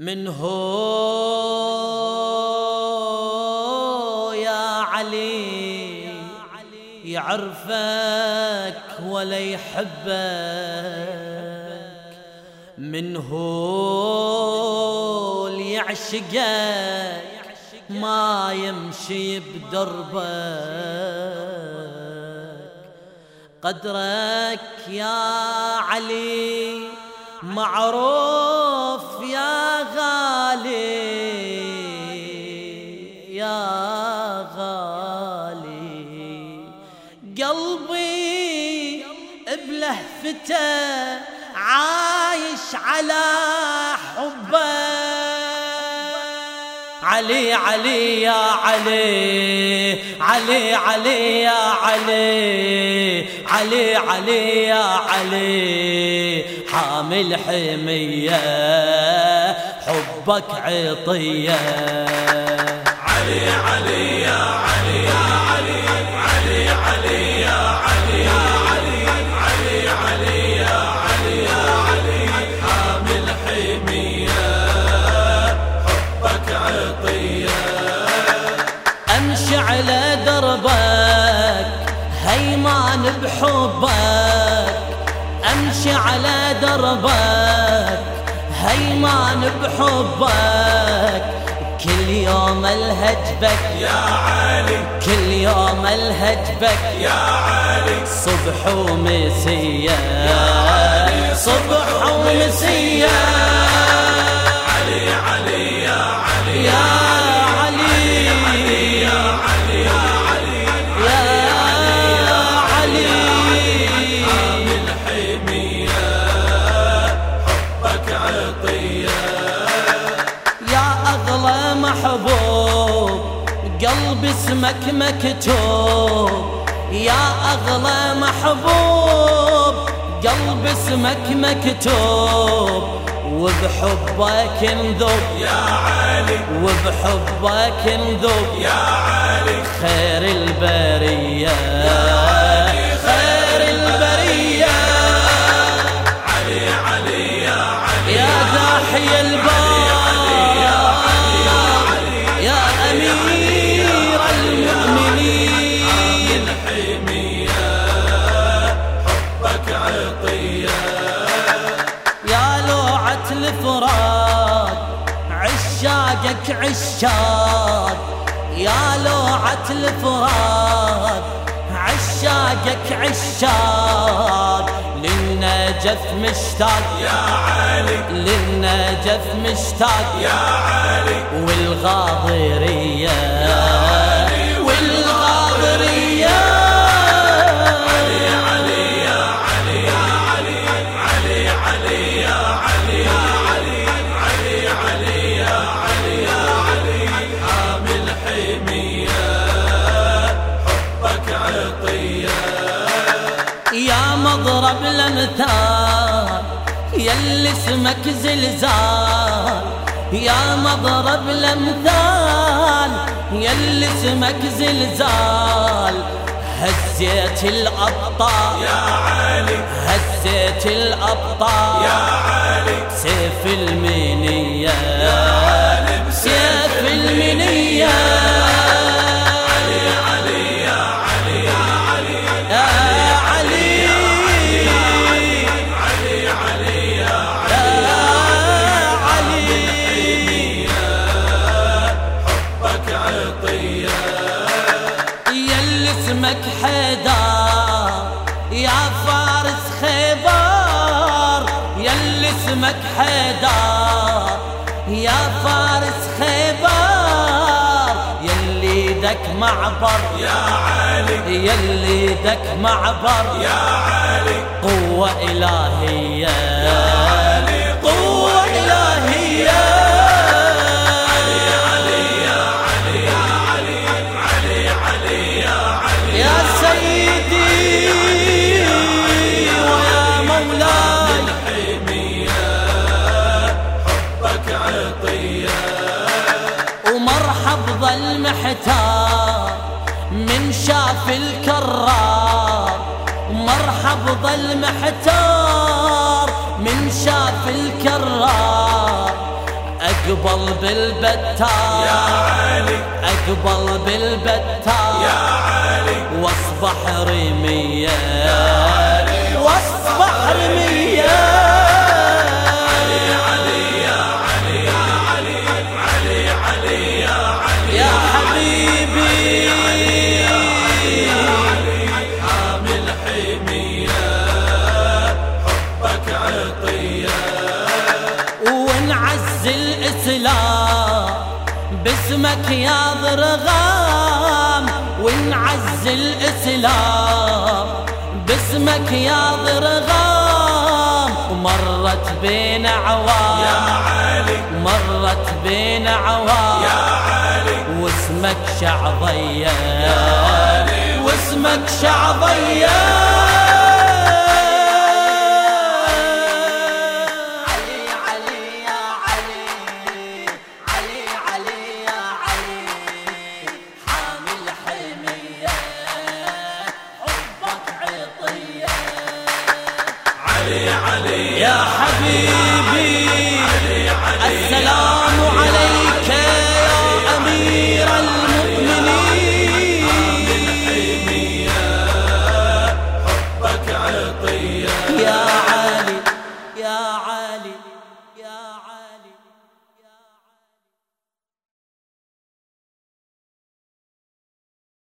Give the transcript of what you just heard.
من هو يا علي؟ يعرفك ولا يحبك. من هو يعشقك؟ ما يمشي بدربك. قدرك يا علي معروف غالي يا غالي. قلبي بلهفته عايش على حبك علي علي يا علي. علي علي يا علي. علي علي يا علي. حامل حمية. حبك عطية علي علي يا علي يا علي علي علي يا علي يا علي علي علي يا علي يا علي حامل حمية حبك عطية. امشي على دربك هيمان بحبك. امشي على دربك. هيمان بحبك. كل يوم الهج بك. يا علي. كل يوم الهج بك. يا علي. صبح ومسيا. صبح ومسيا. علي علي يا علي. يا محبوب قلبي اسمك مكتوب. يا أغلى محبوب قلبي اسمك مكتوب. وبحبك نذوب يا علي. وبحبك نذوب يا علي. خير البرية. خير البرية. علي علي يا علي. يا داحي الباب عشاق يا لوعة الفراد عشاقك عشاق. للنجف مشتاق يا علي. للنجف مشتاق. يا علي. والغاضرية الامثال يلي اسمك زلزال يا مضرب الأمثال يلي اسمك زلزال. هزيت الأبطال يا علي. هزيت الأبطال. يا علي. سيف المنيه اسمك حيدر يا فارس خيبر يلي اسمك حيدر. يا فارس خيبر يلي دك معبر. يا علي. يلي دك معبر. يا علي. قوة إلهية. علي قوة إلهية. محتار من شاف الكرار. مرحب ظل محتار من شاف الكرار. أقبل بالبتار. يا علي. أقبل بالبتار. يا علي. واصبح رمية باسمك يا ضرغام ونعز الإسلام. باسمك يا ضرغام ومرت بين يا عوام علي. مرت بين عوام. يا علي. واسمك شعضية واسمك شعضية علي علي. يا حبيبي.